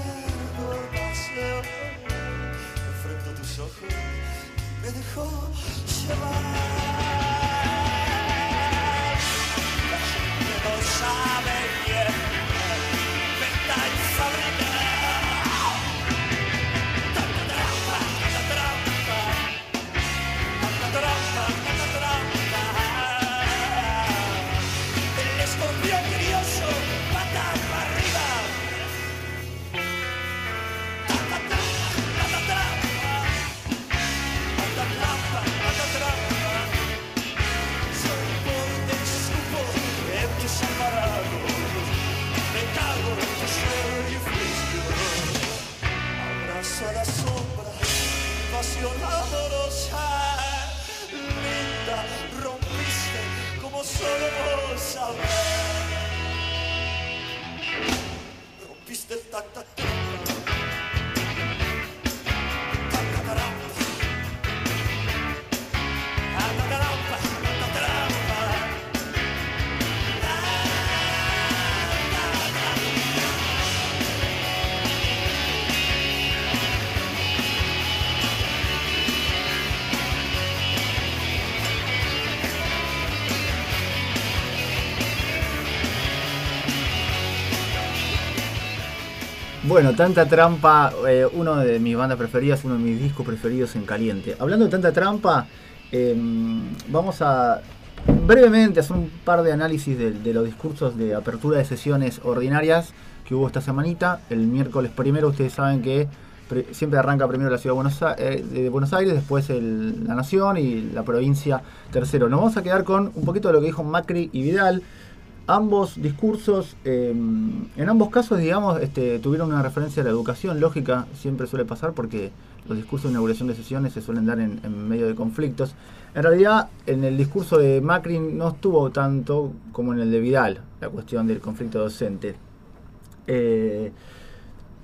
amorosa, Bueno, Tanta Trampa, eh, uno de mis bandas preferidas, uno de mis discos preferidos en caliente. Hablando de Tanta Trampa, em, vamos a brevemente hacer un par de análisis de, los discursos de apertura de sesiones ordinarias que hubo esta semanita. El miércoles primero, ustedes saben que siempre arranca primero la ciudad de Buenos, eh, de Buenos Aires, después la Nación y la provincia tercero. Nos vamos a quedar con un poquito de lo que dijo Macri y Vidal ambos discursos, em, en ambos casos, digamos, este, tuvieron una referencia a la educación lógica, siempre suele pasar porque los discursos de inauguración de sesiones se suelen dar en, medio de conflictos. En realidad, en el discurso de Macri no estuvo tanto como en el de Vidal, la cuestión del conflicto docente. Eh,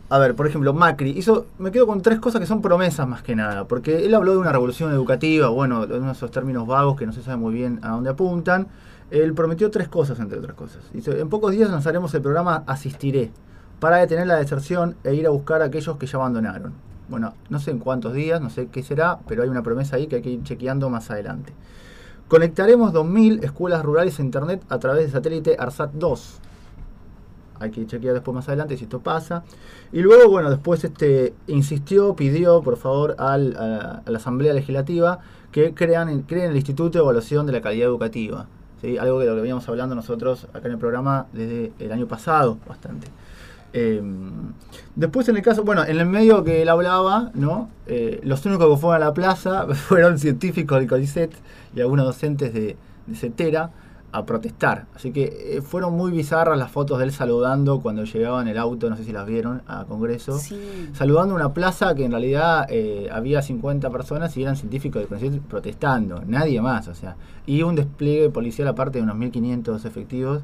a ver, por ejemplo, Macri hizo, me quedo con tres cosas que son promesas más que nada, porque él habló de una revolución educativa, bueno, de esos términos vagos que no se sabe muy bien a dónde apuntan. Él prometió tres cosas, entre otras cosas. Dice, en pocos días lanzaremos el programa Asistiré, para detener la deserción e ir a buscar a aquellos que ya abandonaron. Bueno, no sé en cuántos días, no sé qué será, pero hay una promesa ahí que hay que ir chequeando más adelante. Conectaremos 2.000 escuelas rurales a Internet a través de satélite ARSAT 2. Hay que chequear después más adelante si esto pasa. Y luego, bueno, después este, insistió, pidió, por favor, a, la Asamblea Legislativa que crean, creen el Instituto de Evaluación de la Calidad Educativa algo de lo que veníamos hablando nosotros acá en el programa desde el año pasado bastante. Em, después en el caso, bueno, en el medio que él hablaba, ¿no? Eh, los únicos que fueron a la plaza fueron científicos del CONICET y algunos docentes de, de CETERA a protestar. Así que eh, fueron muy bizarras las fotos de él saludando cuando llegaba en el auto, no sé si las vieron, a Congreso. Saludando una plaza que en realidad eh, había 50 personas y eran científicos de CONICET protestando, nadie más, o sea. Y un despliegue policial aparte de unos 1.500 efectivos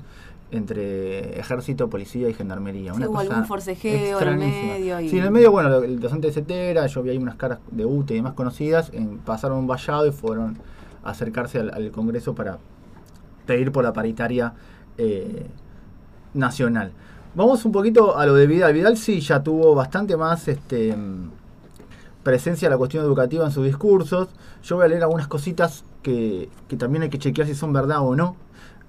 entre ejército, policía y gendarmería. Sí, hubo algún forcejeo en el medio. Sí, en el medio, bueno, el docente de CETERA, yo vi ahí unas caras de UTE y demás conocidas, pasaron un vallado y fueron a acercarse al Congreso para pedir por la paritaria eh, nacional. Vamos un poquito a lo de Vidal. Vidal sí ya tuvo bastante más este, presencia en la cuestión educativa en sus discursos. Yo voy a leer algunas cositas que, también hay que chequear si son verdad o no.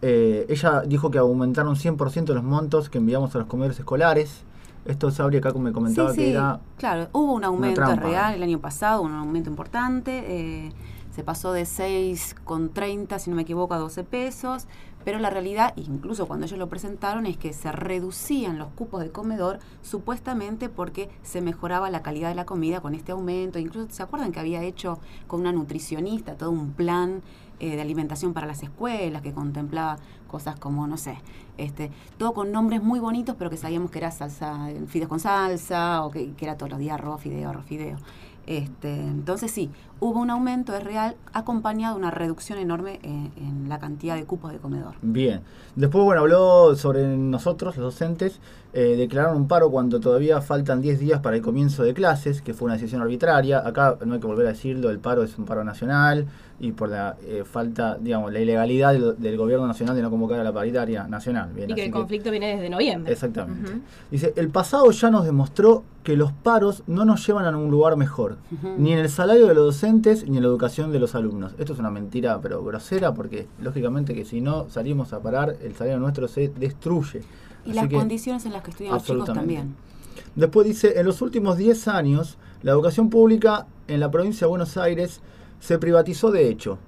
Eh, ella dijo que aumentaron 100% los montos que enviamos a los comedores escolares. Esto Sabri acá me comentaba que era. Claro, hubo un aumento real el año pasado, un aumento importante. Eh, se pasó de 6,30, si no me equivoco, a 12 pesos, pero la realidad, incluso cuando ellos lo presentaron, es que se reducían los cupos de comedor supuestamente porque se mejoraba la calidad de la comida con este aumento. Incluso, ¿se acuerdan que había hecho con una nutricionista todo un plan eh, de alimentación para las escuelas que contemplaba cosas como, no sé, este, todo con nombres muy bonitos, pero que sabíamos que era salsa, fideos con salsa, o que, que era todos los días arroz, fideo, arroz, fideo. Este, entonces sí, hubo un aumento, es real, acompañado de una reducción enorme en, la cantidad de cupos de comedor. Bien. Después, bueno, habló sobre nosotros, los docentes, eh, declararon un paro cuando todavía faltan 10 días para el comienzo de clases, que fue una decisión arbitraria. Acá no hay que volver a decirlo, el paro es un paro nacional y por la eh, falta, digamos, la ilegalidad del, gobierno nacional de no convocar a la paritaria nacional. y que el conflicto viene desde noviembre. Exactamente. Dice, el pasado ya nos demostró que los paros no nos llevan a un lugar mejor, ni en el salario de los docentes ni en la educación de los alumnos. Esto es una mentira, pero grosera, porque lógicamente que si no salimos a parar, el salario nuestro se destruye. Y las condiciones en las que estudian los chicos también. Después dice, en los últimos 10 años, la educación pública en la provincia de Buenos Aires se privatizó de hecho.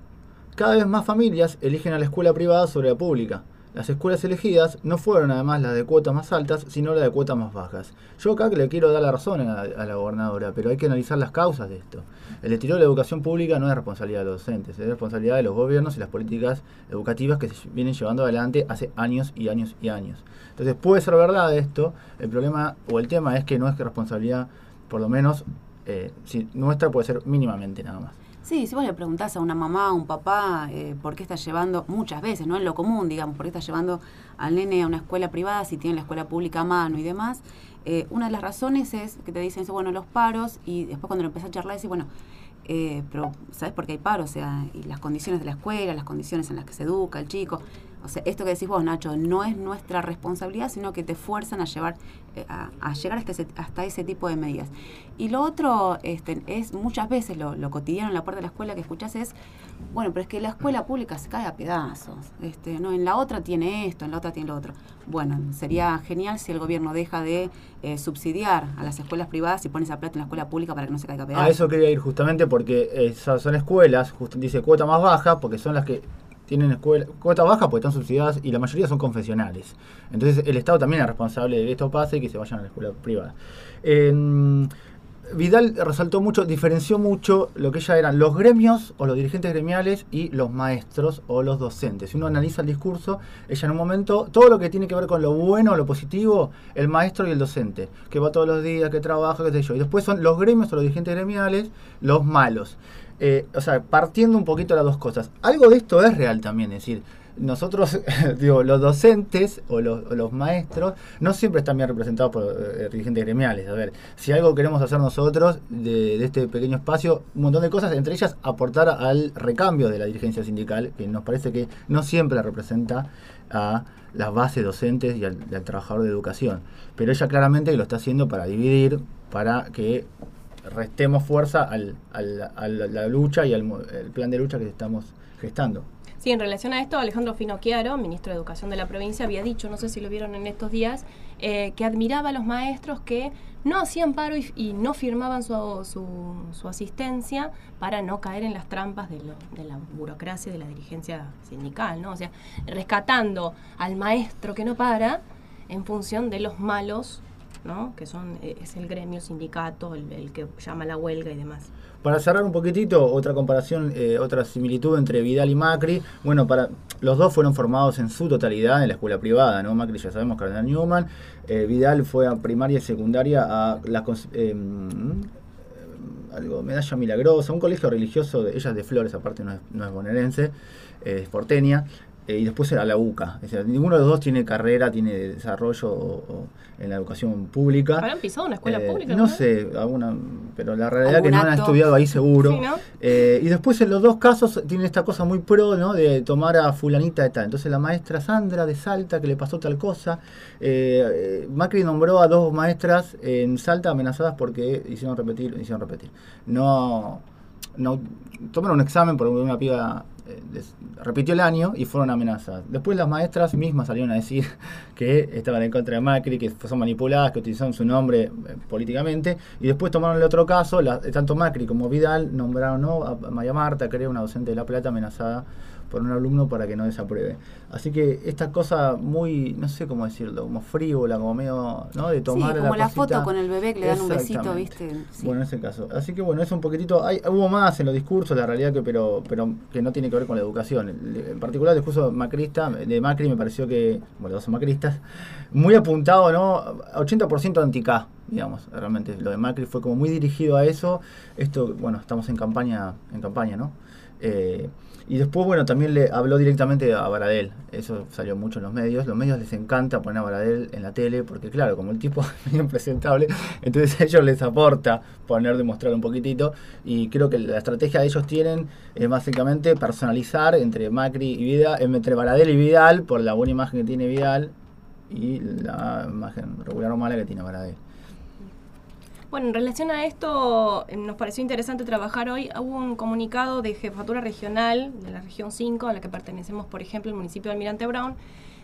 Cada vez más familias eligen a la escuela privada sobre la pública. Las escuelas elegidas no fueron además las de cuotas más altas, sino las de cuotas más bajas. Yo acá le quiero dar la razón a, la gobernadora, pero hay que analizar las causas de esto. El estilo de la educación pública no es responsabilidad de los docentes, es responsabilidad de los gobiernos y las políticas educativas que se vienen llevando adelante hace años y años y años. Entonces puede ser verdad esto, el problema o el tema es que no es responsabilidad, por lo menos, eh, nuestra puede ser mínimamente nada más. Sí, si vos le preguntás a una mamá, a un papá, eh, por qué está llevando, muchas veces, no es lo común, digamos, por qué está llevando al nene a una escuela privada si tiene la escuela pública a mano y demás, eh, una de las razones es que te dicen, bueno, los paros, y después cuando lo empezás a charlar, decís, bueno, eh, pero ¿sabes por qué hay paros? O sea, y las condiciones de la escuela, las condiciones en las que se educa el chico. O sea, esto que decís vos, Nacho, no es nuestra responsabilidad, sino que te fuerzan a llevar, eh, a, llegar hasta ese, hasta ese tipo de medidas. Y lo otro este, es muchas veces lo, lo, cotidiano en la puerta de la escuela que escuchas es, bueno, pero es que la escuela pública se cae a pedazos. Este, no, en la otra tiene esto, en la otra tiene lo otro. Bueno, sería genial si el gobierno deja de eh, subsidiar a las escuelas privadas y pone esa plata en la escuela pública para que no se caiga a pedazos. A eso quería ir justamente porque esas son escuelas, dice cuota más baja, porque son las que tienen escuela, cuota baja porque están subsidiadas y la mayoría son confesionales. Entonces el Estado también es responsable de que esto pase y que se vayan a la escuela privada. Vidal resaltó mucho, diferenció mucho lo que ya eran los gremios o los dirigentes gremiales y los maestros o los docentes. Si uno analiza el discurso, ella en un momento, todo lo que tiene que ver con lo bueno, lo positivo, el maestro y el docente, que va todos los días, que trabaja, qué sé yo. Y después son los gremios o los dirigentes gremiales, los malos. Eh, o sea, partiendo un poquito las dos cosas. Algo de esto es real también, es decir, nosotros, digo, los docentes o los, maestros no siempre están bien representados por eh, dirigentes gremiales. A ver, si algo queremos hacer nosotros de, este pequeño espacio, un montón de cosas, entre ellas aportar al recambio de la dirigencia sindical, que nos parece que no siempre representa a las bases docentes y al, trabajador de educación. Pero ella claramente lo está haciendo para dividir, para que restemos fuerza al, a la lucha y al plan de lucha que estamos gestando. Sí, en relación a esto, Alejandro Finocchiaro, ministro de Educación de la provincia, había dicho, no sé si lo vieron en estos días, eh, que admiraba a los maestros que no hacían paro y, no firmaban su, su, asistencia para no caer en las trampas de, de la burocracia de la dirigencia sindical, ¿no? O sea, rescatando al maestro que no para en función de los malos ¿no? que son eh, es el gremio sindicato, el, que llama la huelga y demás. Para cerrar un poquitito, otra comparación, eh, otra similitud entre Vidal y Macri. Bueno, para los dos fueron formados en su totalidad en la escuela privada, ¿no? Macri ya sabemos, Cardenal Newman. Eh, Vidal fue a primaria y secundaria a la algo, medalla milagrosa, un colegio religioso, de, ella de Flores, aparte no es, no es bonaerense, es porteña, eh, y después a la UCA. ninguno de los dos tiene carrera, tiene desarrollo en la educación pública. ¿Habrán pisado una escuela eh, pública? No, sé, alguna, pero la realidad es que no han estudiado ahí seguro. Eh, y después en los dos casos tiene esta cosa muy pro, ¿no? De tomar a fulanita de tal. Entonces la maestra Sandra de Salta, que le pasó tal cosa. Macri nombró a dos maestras en Salta amenazadas porque hicieron repetir, hicieron repetir. No, no tomaron un examen por una piba eh, repitió el año y fueron amenazadas. Después las maestras mismas salieron a decir que estaban en contra de Macri, que son manipuladas, que utilizaron su nombre eh, políticamente, y después tomaron el otro caso, tanto Macri como Vidal nombraron a Maya Marta, creo, una docente de La Plata amenazada por un alumno para que no desapruebe. Así que esta cosa muy, no sé cómo decirlo, como frívola, como medio, ¿no? De tomar sí, como la, foto con el bebé que le dan un besito, ¿viste? Bueno, en ese caso. Así que bueno, es un poquitito, hay, hubo más en los discursos, la realidad que pero pero que no tiene que ver con la educación. En particular el discurso macrista, de Macri me pareció que, bueno, los dos son macristas, muy apuntado, ¿no? 80% anti-K, digamos, realmente. Lo de Macri fue como muy dirigido a eso. Esto, bueno, estamos en campaña, en campaña, ¿no? Eh, y después, bueno, también le habló directamente a Baradel. Eso salió mucho en los medios. Los medios les encanta poner a Baradel en la tele porque, claro, como el tipo es bien presentable, entonces a ellos les aporta poner, demostrar un poquitito. Y creo que la estrategia de ellos tienen es básicamente personalizar entre Macri y Vidal, entre Baradel y Vidal, por la buena imagen que tiene Vidal y la imagen regular o mala que tiene Baradel. Bueno, en relación a esto, eh, nos pareció interesante trabajar hoy. Hubo un comunicado de jefatura regional de la región 5, a la que pertenecemos, por ejemplo, el municipio de Almirante Brown,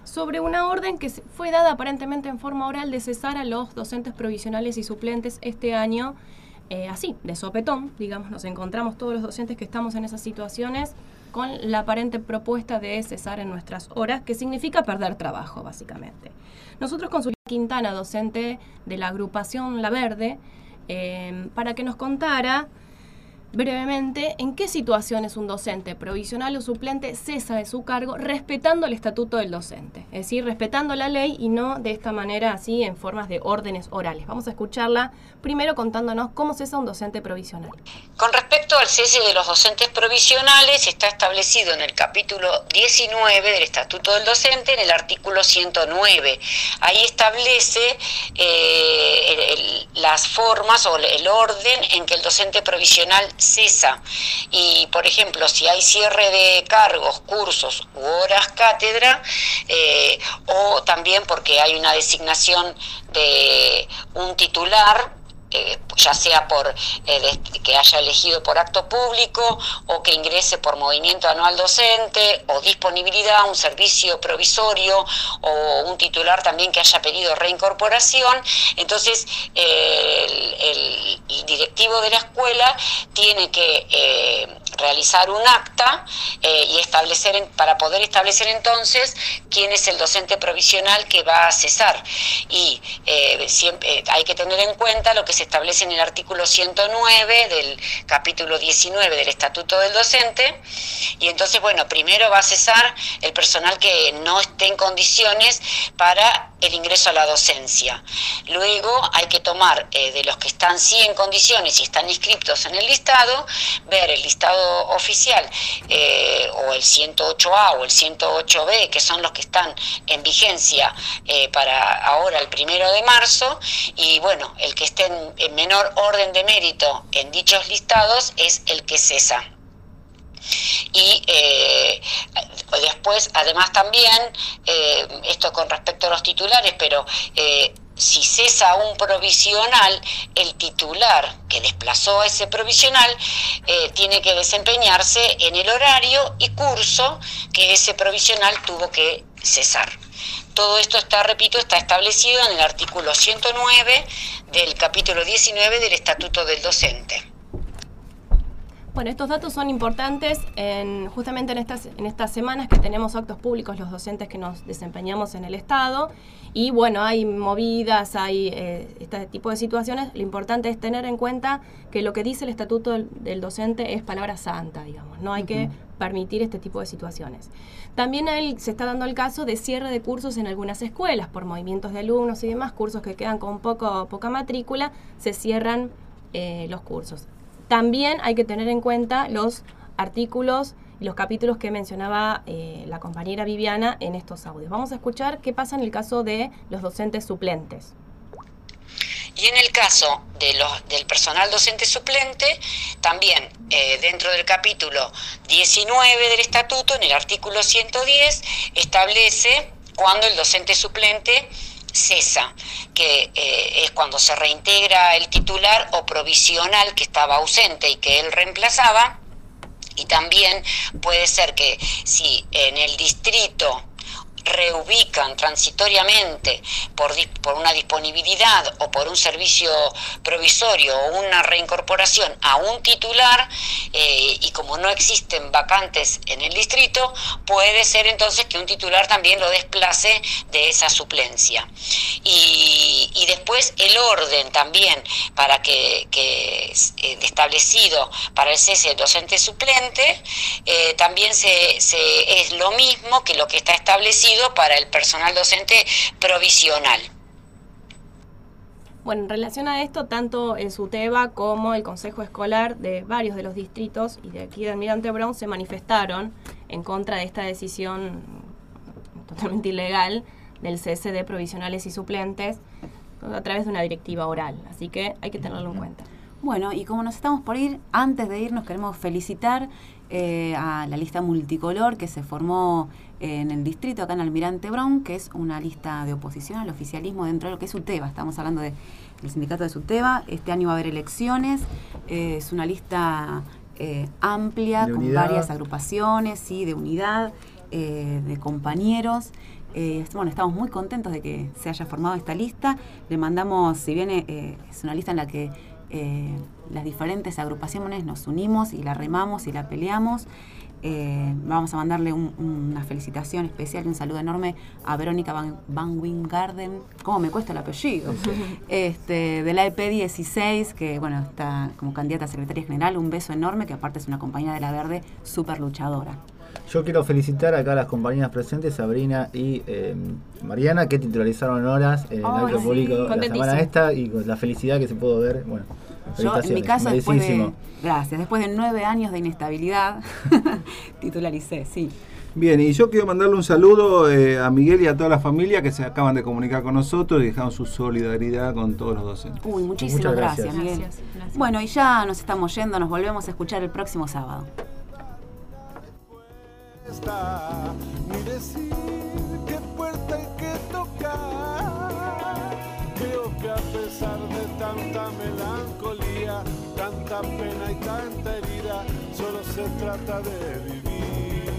sobre una orden que fue dada aparentemente en forma oral de cesar a los docentes provisionales y suplentes este año, eh, así, de sopetón, digamos, nos encontramos todos los docentes que estamos en esas situaciones con la aparente propuesta de cesar en nuestras horas, que significa perder trabajo, básicamente. Nosotros con Quintana, docente de la agrupación La Verde, eh, para que nos contara brevemente en qué situaciones un docente provisional o suplente cesa de su cargo respetando el estatuto del docente, es decir, respetando la ley y no de esta manera así en formas de órdenes orales. Vamos a escucharla primero contándonos cómo cesa un docente provisional. Con respecto al cese de los docentes provisionales, está establecido en el capítulo 19 del estatuto del docente, en el artículo 109. Ahí establece eh, las formas o el orden en que el docente provisional cesa. Y, por ejemplo, si hay cierre de cargos, cursos u horas cátedra, eh, o también porque hay una designación de un titular, eh, ya sea por eh, que haya elegido por acto público o que ingrese por movimiento anual docente o disponibilidad, un servicio provisorio o un titular también que haya pedido reincorporación. Entonces, el, directivo de la escuela tiene que eh, realizar un acta y establecer para poder establecer entonces quién es el docente provisional que va a cesar y siempre hay que tener en cuenta lo que se establece en el artículo 109 del capítulo 19 del Estatuto del Docente. Y entonces, bueno, primero va a cesar el personal que no esté en condiciones para el ingreso a la docencia. Luego hay que tomar eh, de los que están sí en condiciones y están inscritos en el listado, ver el listado oficial eh, o el 108A o el 108B, que son los que están en vigencia eh, para ahora el primero de marzo, y bueno, el que esté en menor orden de mérito en dichos listados es el que cesa. Y eh, después además también esto con respecto a los titulares pero si cesa un provisional, el titular que desplazó a ese provisional tiene que desempeñarse en el horario y curso que ese provisional tuvo que cesar. Todo esto está, repito, está establecido en el artículo 109 del capítulo 19 del Estatuto del Docente. Bueno, estos datos son importantes en, justamente en estas, en estas semanas que tenemos actos públicos los docentes que nos desempeñamos en el Estado y bueno, hay movidas, hay eh, este tipo de situaciones. Lo importante es tener en cuenta que lo que dice el Estatuto del, Docente es palabra santa, digamos. No hay que permitir este tipo de situaciones. También se está dando el caso de cierre de cursos en algunas escuelas por movimientos de alumnos y demás, cursos que quedan con poco, poca matrícula, se cierran eh, los cursos. También hay que tener en cuenta los artículos los capítulos que mencionaba eh, la compañera Viviana en estos audios. Vamos a escuchar qué pasa en el caso de los docentes suplentes. Y en el caso de los, del personal docente suplente, también eh, dentro del capítulo 19 del estatuto, en el artículo 110, establece cuando el docente suplente cesa, que eh, es cuando se reintegra el titular o provisional que estaba ausente y que él reemplazaba. Y también puede ser que si en el distrito reubican transitoriamente por, por una disponibilidad o por un servicio provisorio o una reincorporación a un titular eh, y como no existen vacantes en el distrito, puede ser entonces que un titular también lo desplace de esa suplencia. Y, después el orden también para que, que eh, establecido para el cese docente suplente eh, también se, es lo mismo que lo que está establecido para el personal docente provisional. Bueno, en relación a esto, tanto el SUTEBA como el Consejo Escolar de varios de los distritos y de aquí de Almirante Brown se manifestaron en contra de esta decisión totalmente ilegal del cese de provisionales y suplentes a través de una directiva oral. Así que hay que tenerlo en cuenta. Bueno, y como nos estamos por ir, antes de irnos queremos felicitar eh, a la lista multicolor que se formó en el distrito, acá en Almirante Brown, que es una lista de oposición al oficialismo dentro de lo que es UTEBA. Estamos hablando del sindicato de SUTEBA. Este año va a haber elecciones. Eh, es una lista eh, amplia, con varias agrupaciones, sí, de unidad, de compañeros. bueno, estamos muy contentos de que se haya formado esta lista. Le mandamos, si bien es una lista en la que eh, las diferentes agrupaciones nos unimos y la remamos y la peleamos. Eh, vamos a mandarle una felicitación especial y un saludo enorme a Verónica Van, Van Wingarden, ¿cómo me cuesta el apellido? este, de la EP16, que bueno, está como candidata a secretaria general, un beso enorme, que aparte es una compañía de la Verde súper luchadora. Yo quiero felicitar acá a las compañías presentes, Sabrina y eh, Mariana, que titularizaron horas en el acto público la semana esta y con la felicidad que se pudo ver. Bueno, Yo, en mi caso, después de, gracias, después de nueve años de inestabilidad, titularicé, sí. Bien, y yo quiero mandarle un saludo eh, a Miguel y a toda la familia que se acaban de comunicar con nosotros y dejaron su solidaridad con todos los docentes. Uy, muchísimas gracias, Miguel. Bueno, y ya nos estamos yendo, nos volvemos a escuchar el próximo sábado. ni decir qué puerta hay que tocar. A pesar de tanta melancolía, tanta pena y tanta herida, solo se trata de vivir.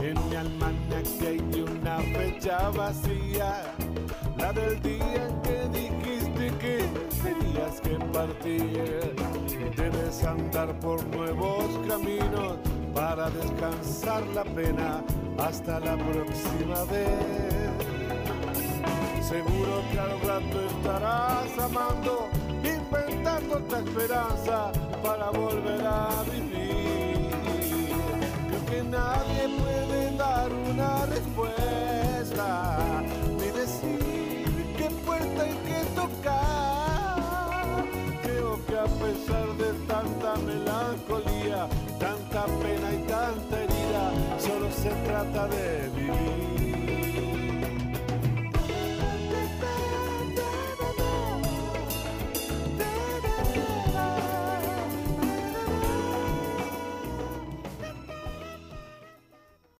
En mi almanaque hay una fecha vacía, la del día en que dijiste que tenías que partir. Debes andar por nuevos caminos para descansar la pena hasta la próxima vez. Seguro que al rato estarás amando, inventando otra esperanza para volver a vivir. Creo que nadie puede dar una respuesta, ni decir qué puerta hay que tocar. Creo que a pesar de tanta melancolía, tanta pena y tanta herida, solo se trata de vivir.